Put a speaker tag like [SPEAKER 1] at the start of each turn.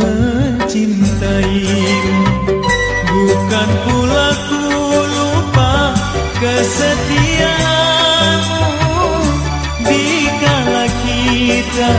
[SPEAKER 1] mencintaimu. Bukan pula ku lupa kesetiaanmu. Dikala kita